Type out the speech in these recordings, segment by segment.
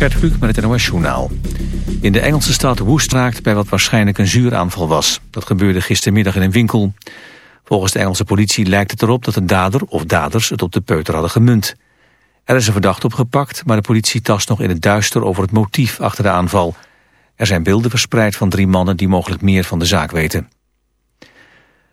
Gert Kluk met het NOS Journaal. In de Engelse stad Woest raakt bij wat waarschijnlijk een zuuraanval was. Dat gebeurde gistermiddag in een winkel. Volgens de Engelse politie lijkt het erop dat een dader of daders het op de peuter hadden gemunt. Er is een verdachte opgepakt, maar de politie tast nog in het duister over het motief achter de aanval. Er zijn beelden verspreid van drie mannen die mogelijk meer van de zaak weten.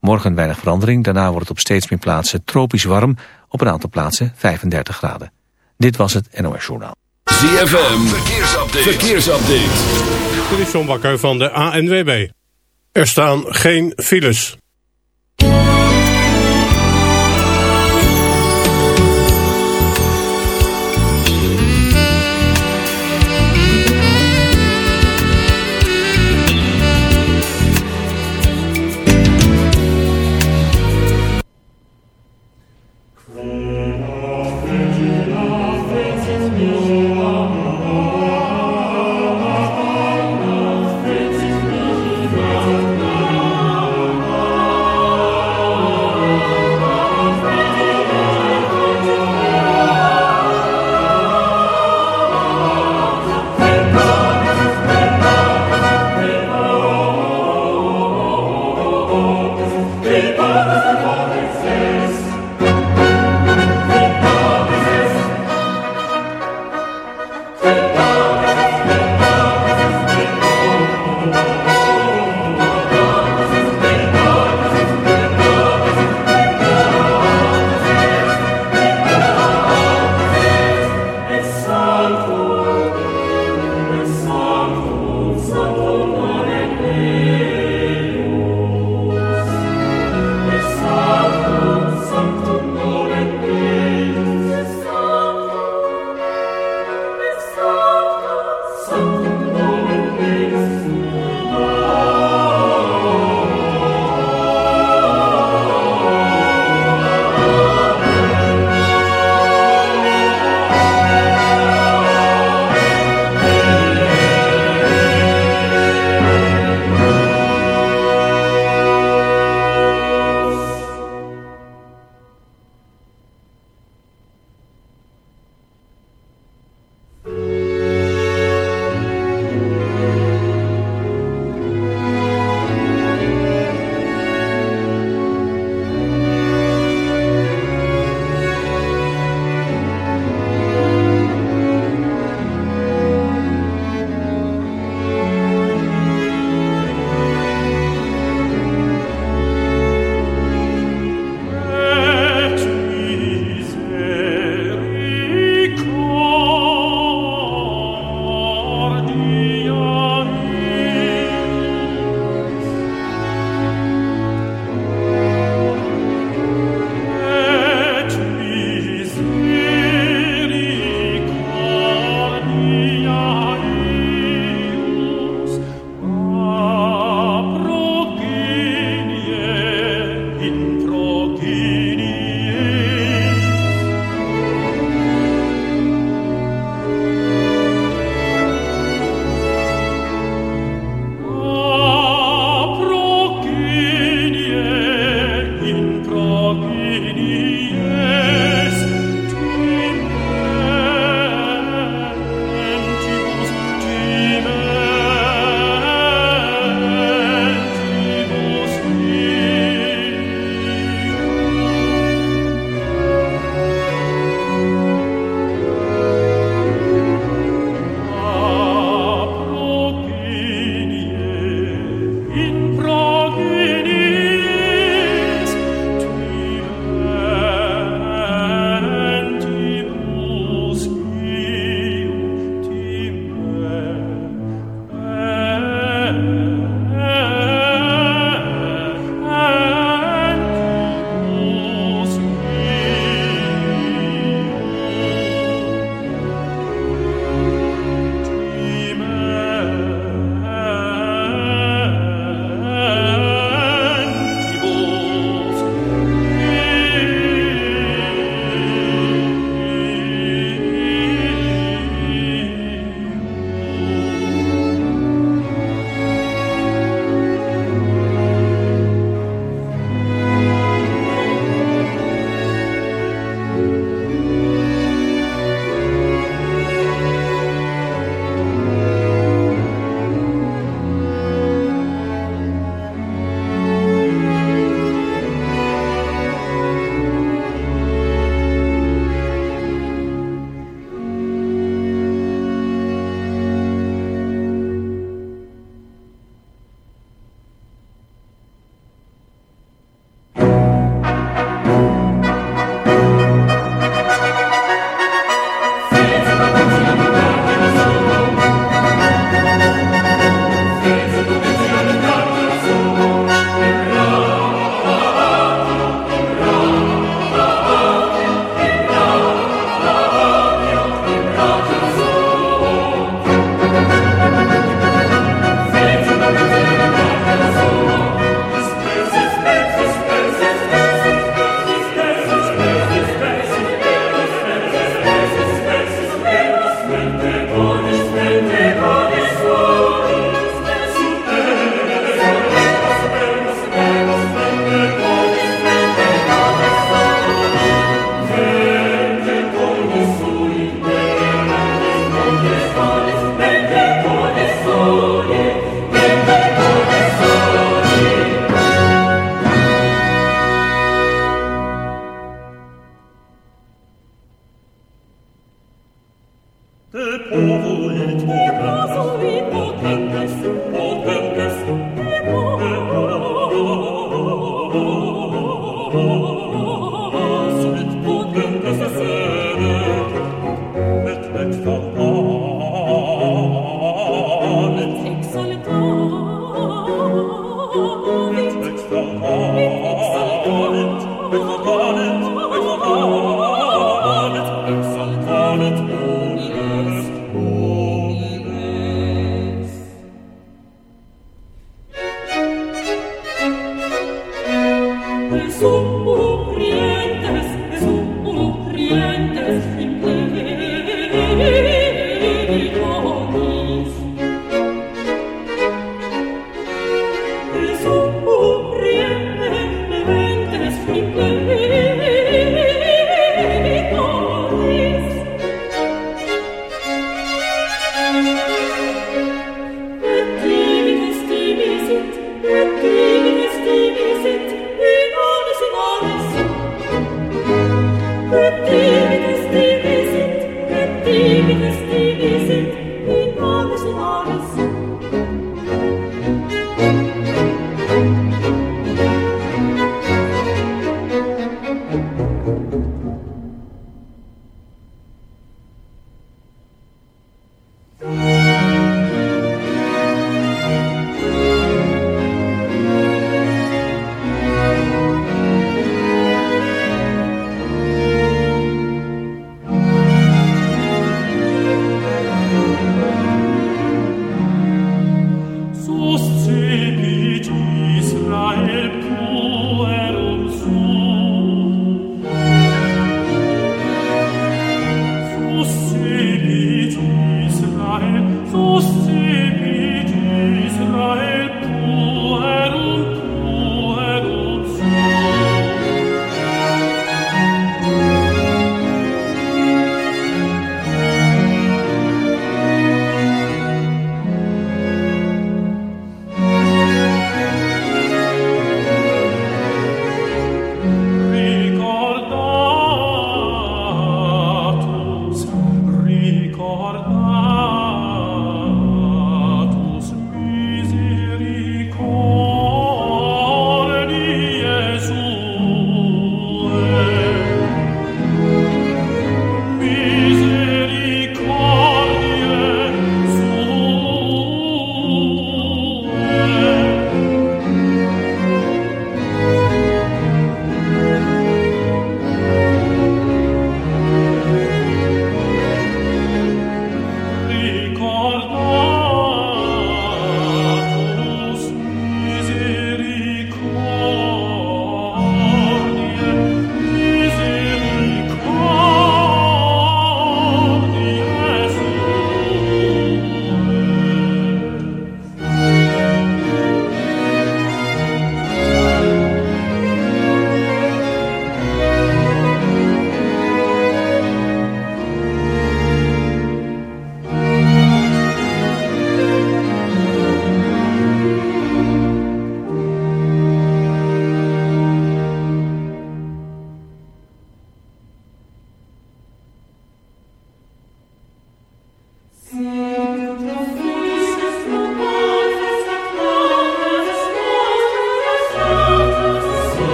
Morgen weinig verandering, daarna wordt het op steeds meer plaatsen tropisch warm. Op een aantal plaatsen 35 graden. Dit was het NOS Journaal. ZFM, verkeersupdate. verkeersupdate. Dit is John Bakker van de ANWB. Er staan geen files.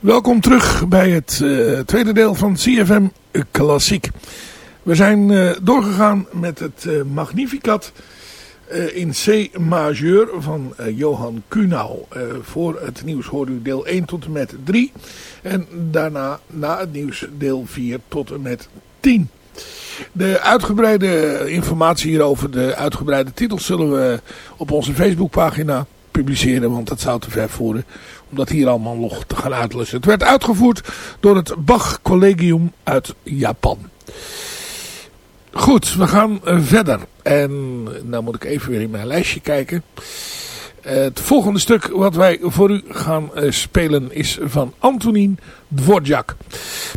Welkom terug bij het uh, tweede deel van CFM Klassiek. We zijn uh, doorgegaan met het uh, Magnificat in C majeur van Johan Kuhnau. voor het nieuws hoorde u deel 1 tot en met 3. En daarna na het nieuws deel 4 tot en met 10. De uitgebreide informatie hierover, de uitgebreide titels zullen we op onze Facebookpagina publiceren. Want dat zou te ver voeren om dat hier allemaal nog te gaan uitlussen. Het werd uitgevoerd door het Bach Collegium uit Japan. Goed, we gaan verder. En nou moet ik even weer in mijn lijstje kijken. Het volgende stuk wat wij voor u gaan spelen is van Antonin Dvorak.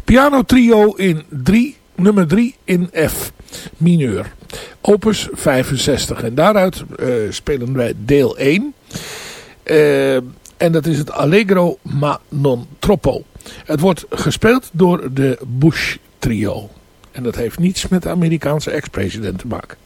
Piano trio in 3, nummer 3 in F mineur. Opus 65. En daaruit spelen wij deel 1. Uh, en dat is het Allegro ma non troppo. Het wordt gespeeld door de Bush trio. En dat heeft niets met de Amerikaanse ex-president te maken.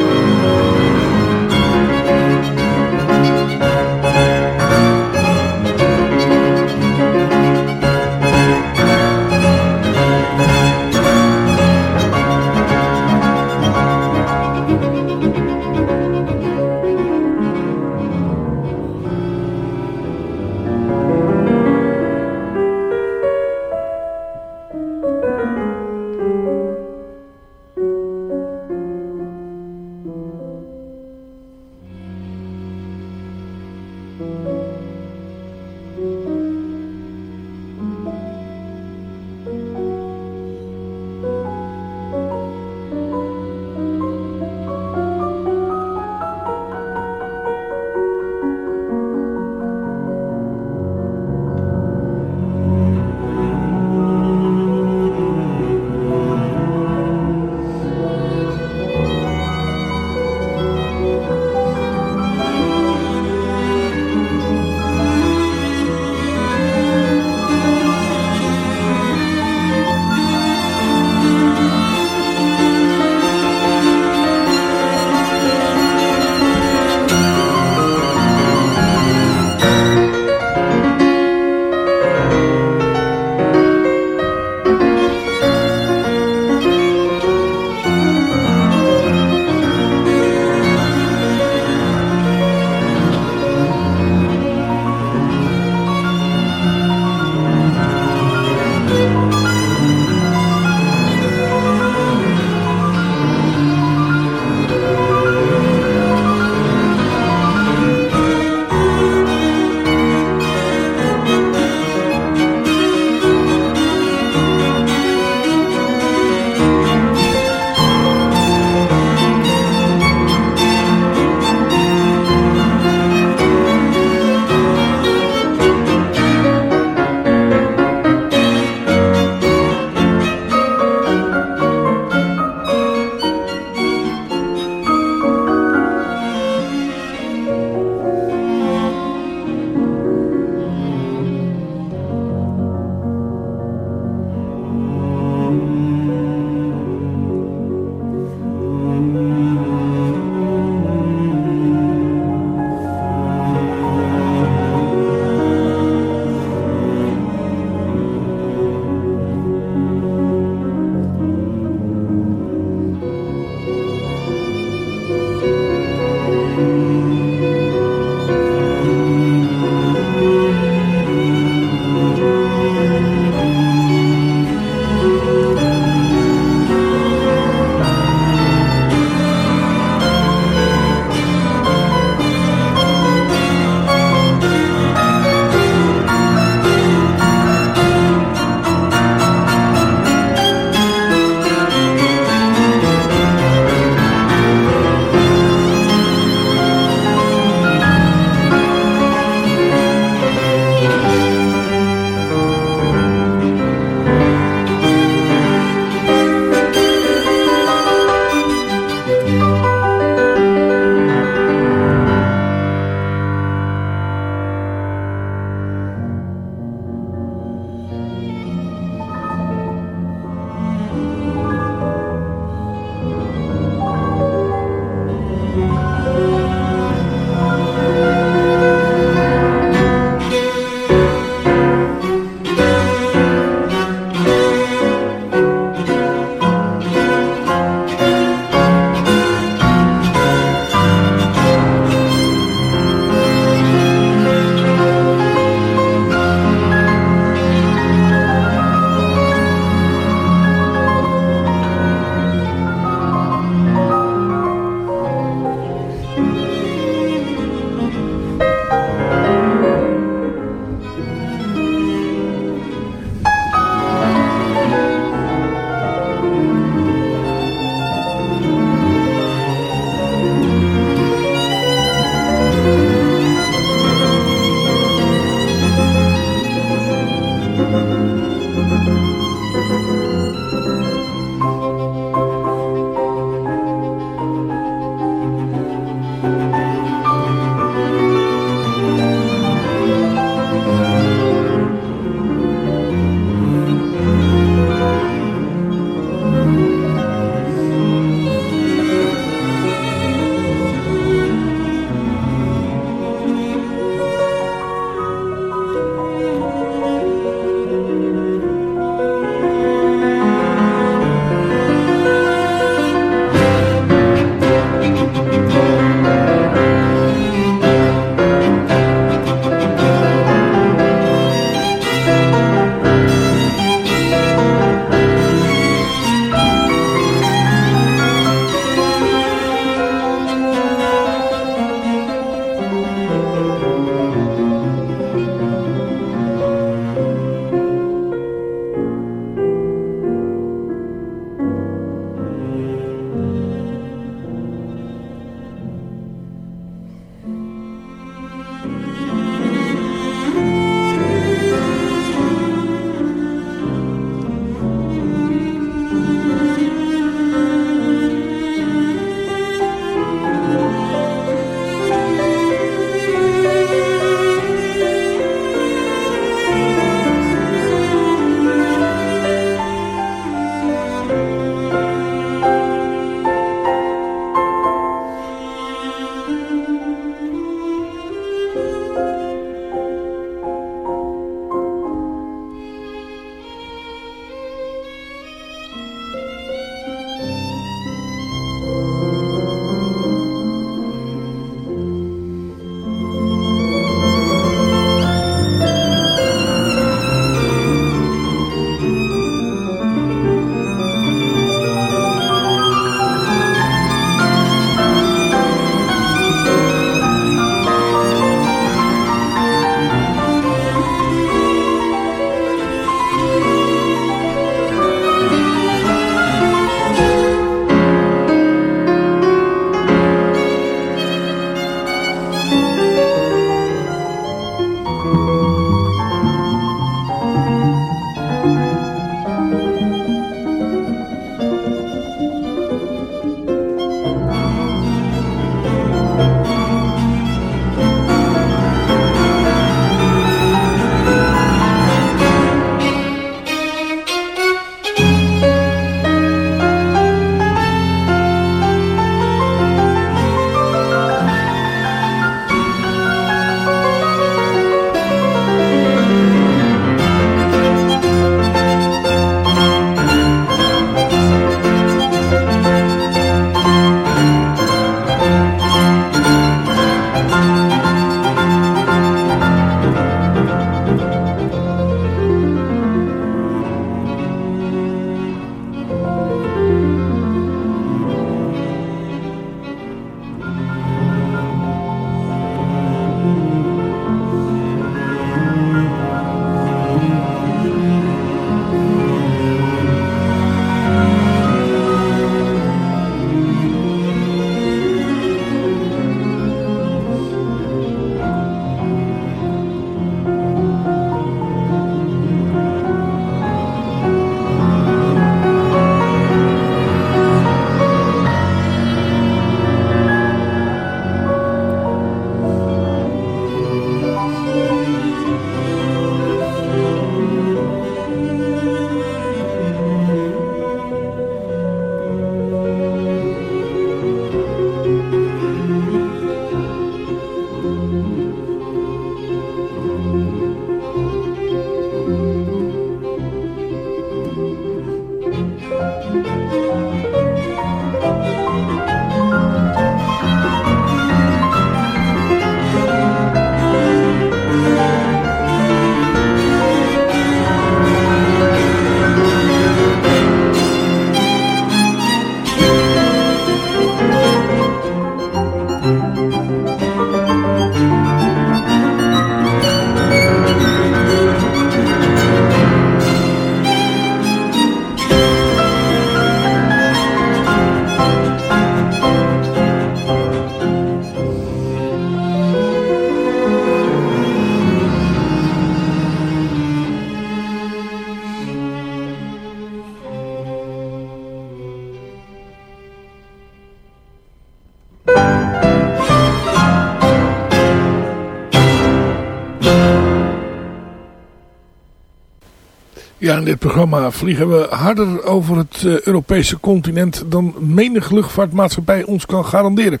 Ja, in dit programma vliegen we harder over het uh, Europese continent dan menig luchtvaartmaatschappij ons kan garanderen.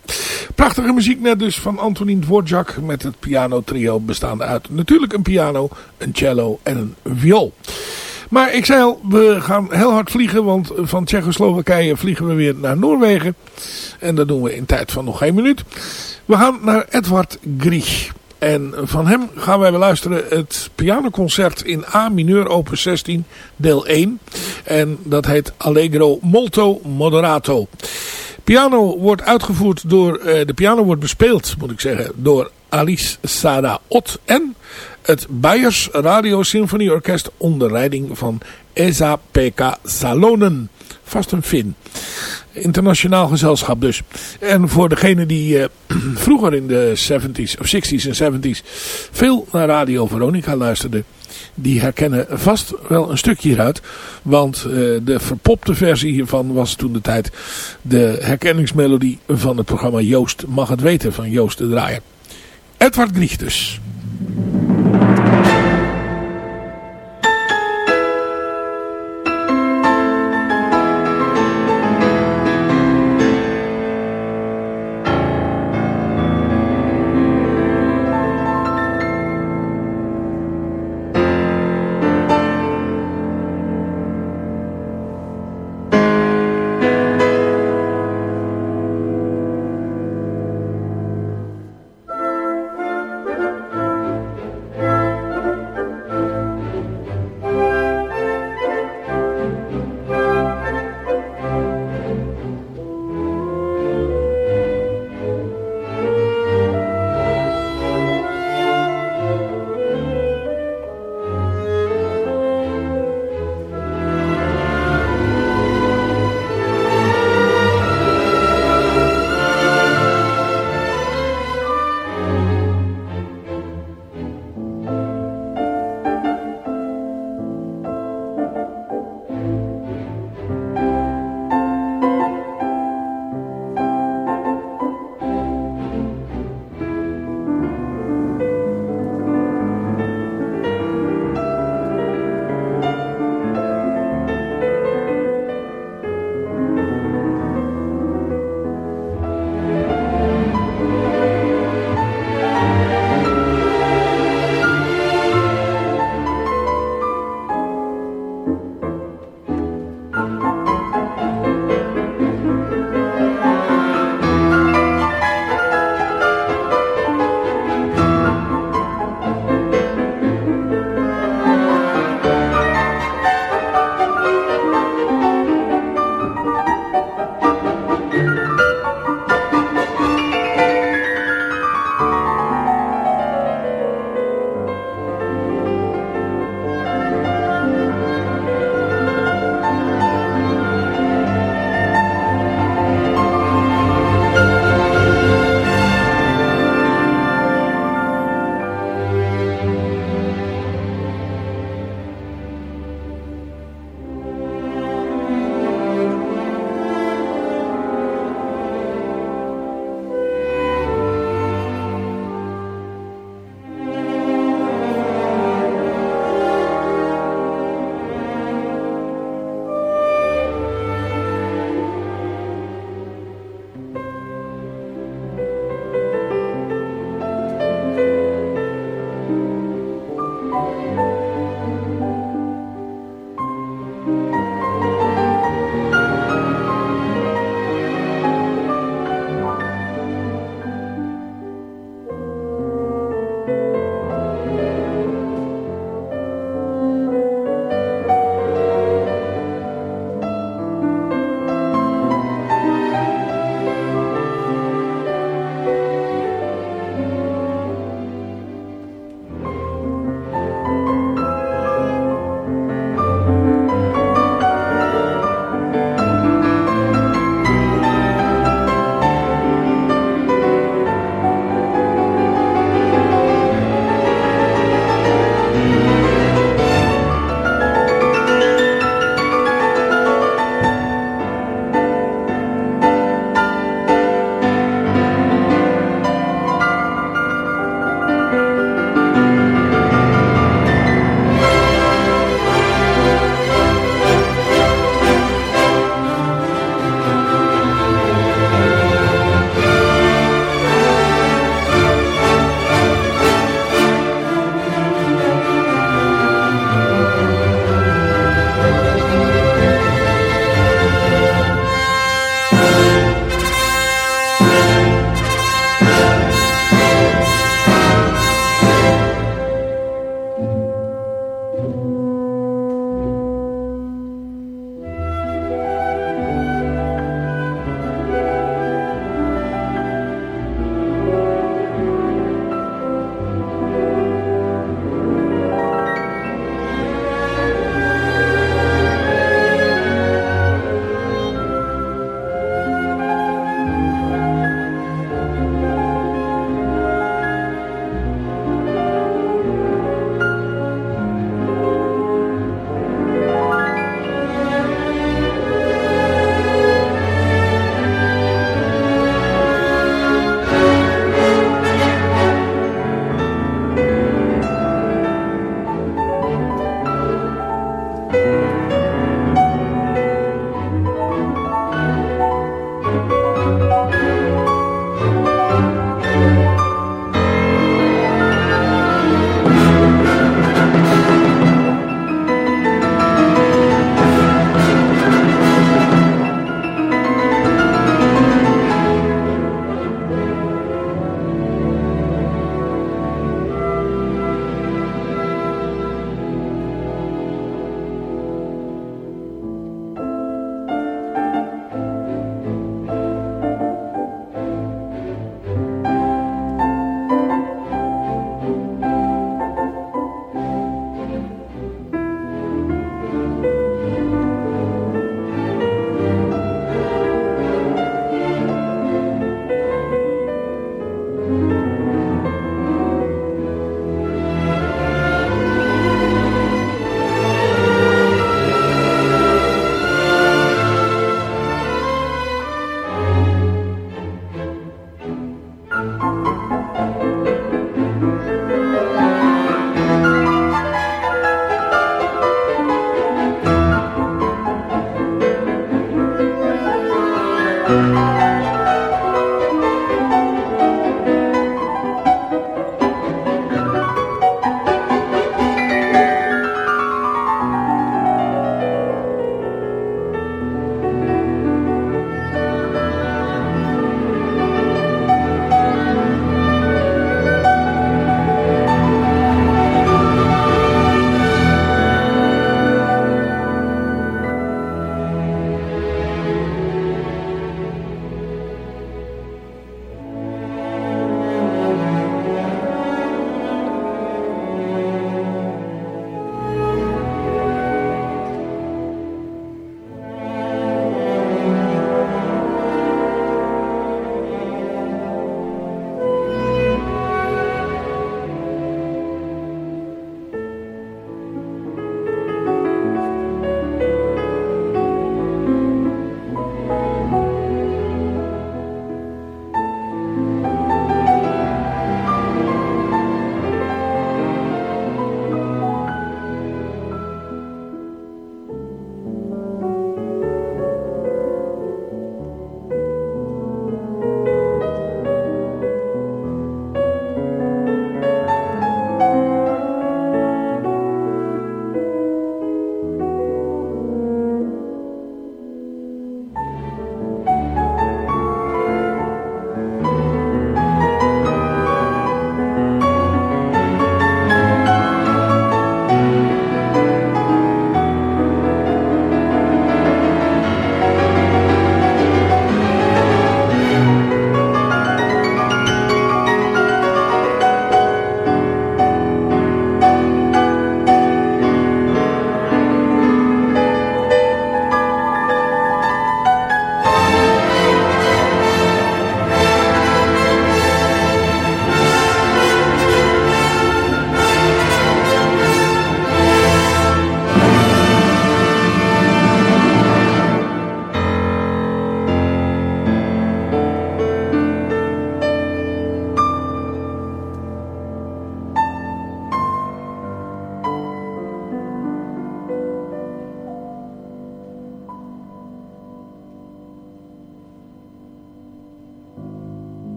Prachtige muziek net dus van Antonin Dvorak met het piano trio bestaande uit natuurlijk een piano, een cello en een viool. Maar ik zei al, we gaan heel hard vliegen, want van Tsjechoslowakije vliegen we weer naar Noorwegen. En dat doen we in tijd van nog geen minuut. We gaan naar Edward Grieg. En van hem gaan wij beluisteren het pianoconcert in A mineur opus 16 deel 1. En dat heet Allegro molto moderato. Piano wordt uitgevoerd door, uh, de piano wordt bespeeld moet ik zeggen door Alice Sada Ott en het Bayers Radio Symfonieorkest onder leiding van Esa Pekka Salonen. Vast een Fin internationaal gezelschap dus. En voor degene die uh, vroeger in de 70s of 60s en 70s veel naar Radio Veronica luisterde. Die herkennen vast wel een stukje hieruit. Want uh, de verpopte versie hiervan was toen de tijd de herkenningsmelodie van het programma Joost mag het weten van Joost de Draaier. Edward Grieg dus.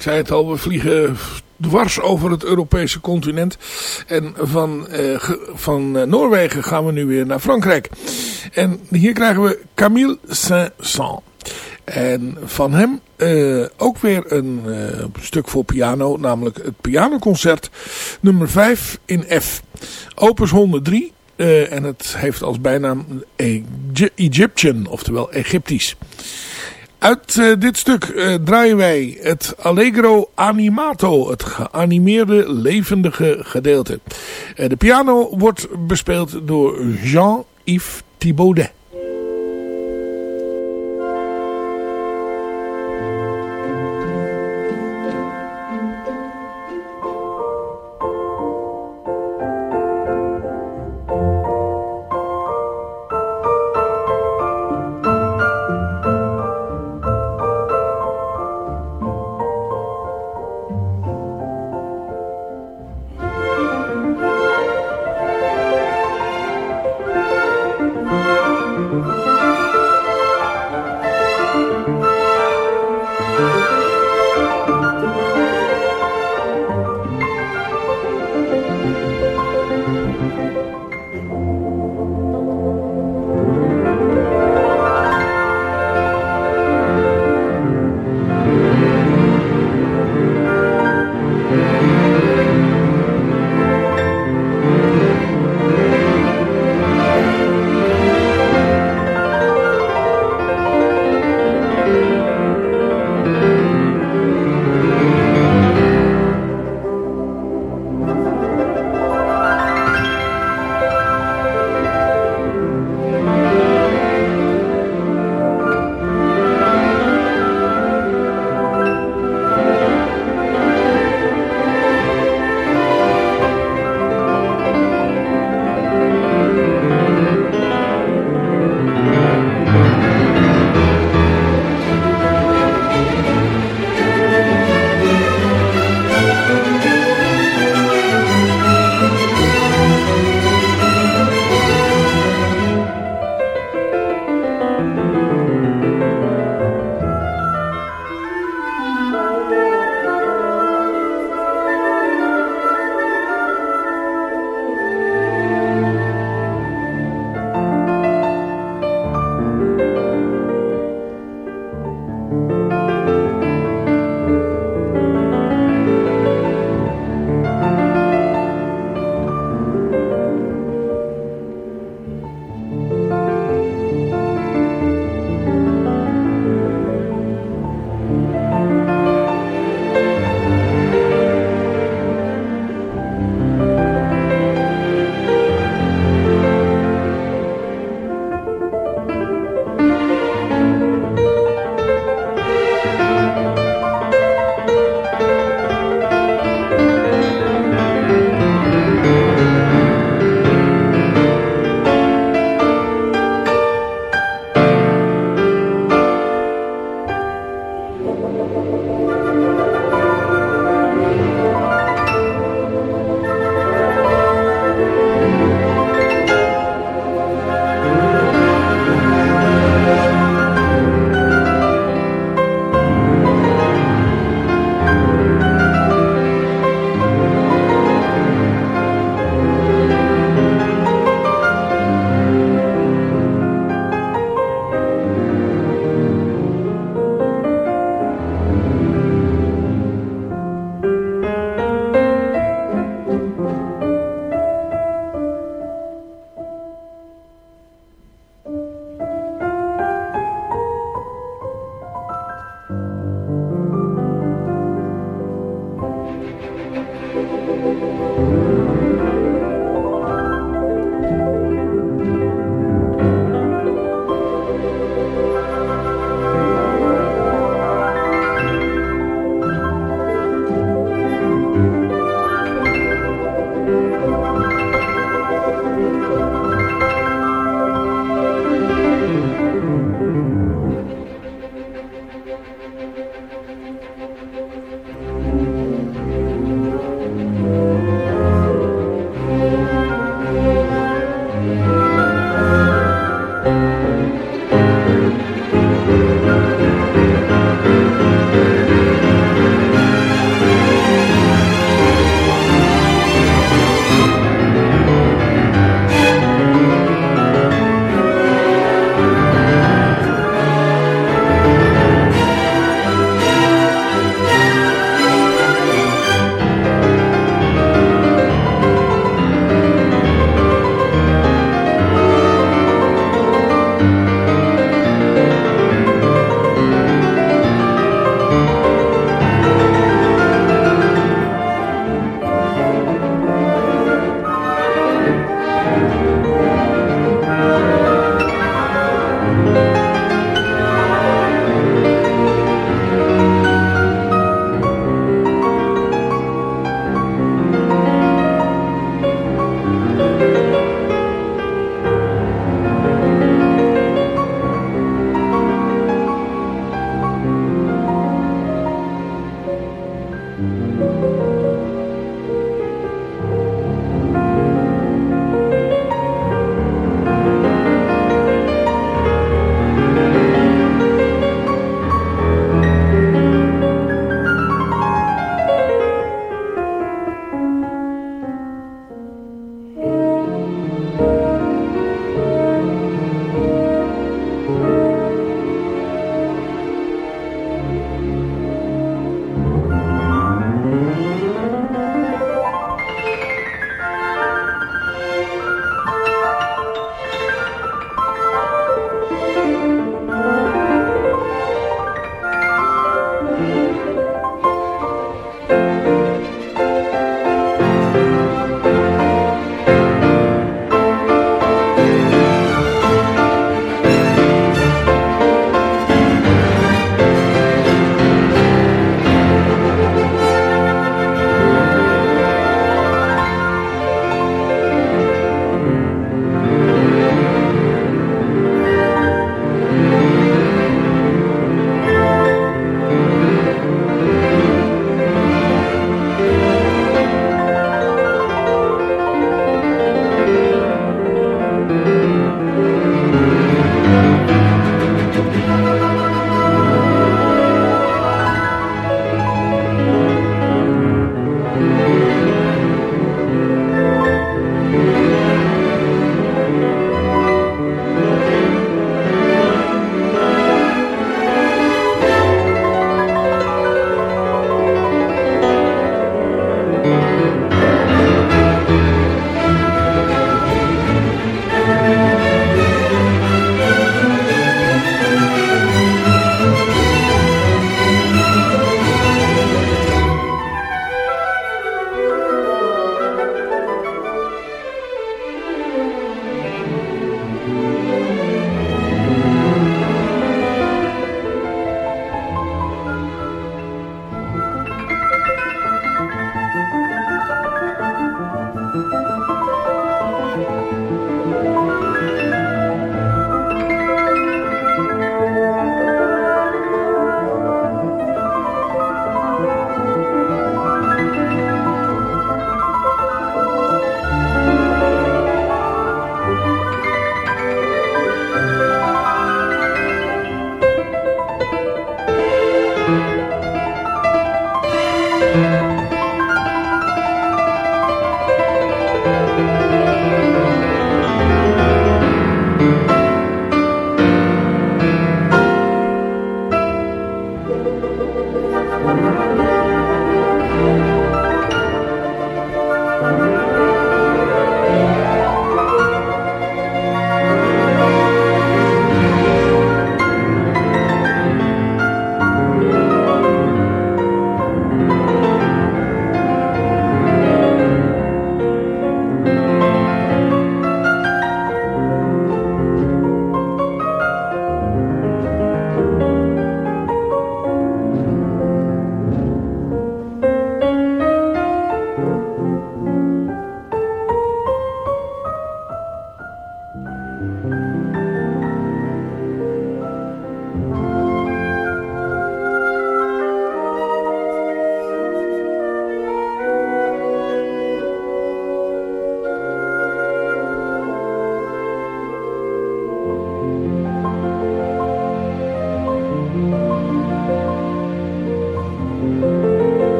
Ik zei het al, we vliegen dwars over het Europese continent. En van, uh, van Noorwegen gaan we nu weer naar Frankrijk. En hier krijgen we Camille Saint-Saëns. En van hem uh, ook weer een stuk voor piano, namelijk het pianoconcert nummer 5 in F. Opus 103 uh, en het heeft als bijnaam Egyptian, oftewel Egyptisch. Uit uh, dit stuk uh, draaien wij het Allegro Animato, het geanimeerde levendige gedeelte. Uh, de piano wordt bespeeld door Jean-Yves Thibaudet.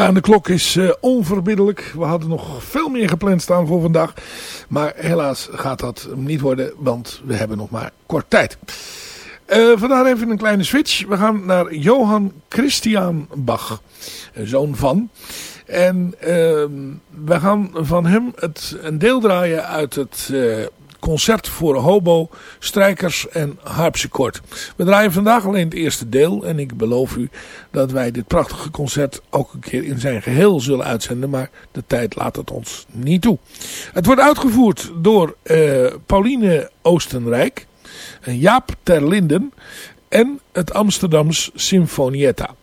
Ja, en de klok is uh, onverbiddelijk. We hadden nog veel meer gepland staan voor vandaag. Maar helaas gaat dat niet worden, want we hebben nog maar kort tijd. Uh, vandaar even een kleine switch. We gaan naar Johann Christian Bach, zoon van. En uh, we gaan van hem het, een deel draaien uit het uh, concert voor hobo, strijkers en harpsichord. We draaien vandaag alleen het eerste deel en ik beloof u dat wij dit prachtige concert ook een keer in zijn geheel zullen uitzenden, maar de tijd laat het ons niet toe. Het wordt uitgevoerd door uh, Pauline Oostenrijk, Jaap Terlinden en het Amsterdams Symfonietta.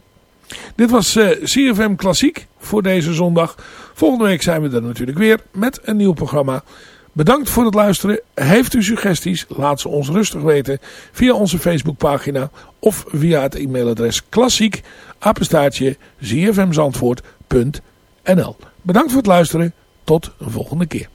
Dit was uh, CFM Klassiek voor deze zondag. Volgende week zijn we er natuurlijk weer met een nieuw programma. Bedankt voor het luisteren. Heeft u suggesties? Laat ze ons rustig weten via onze Facebookpagina of via het e-mailadres klassiek apenstaartje Bedankt voor het luisteren. Tot de volgende keer.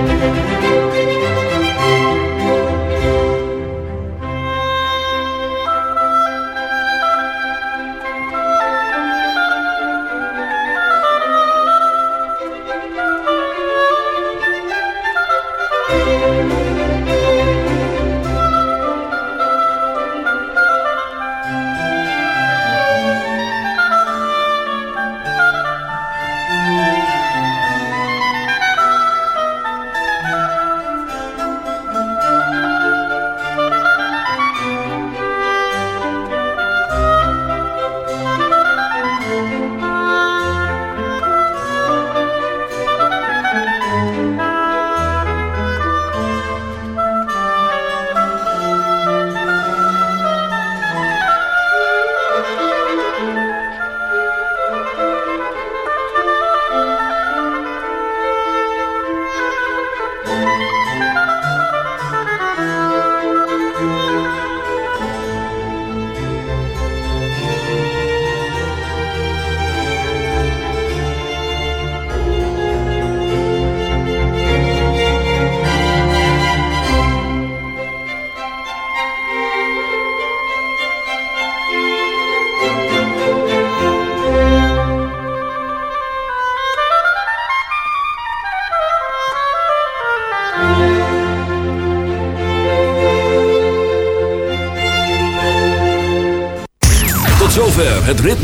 Música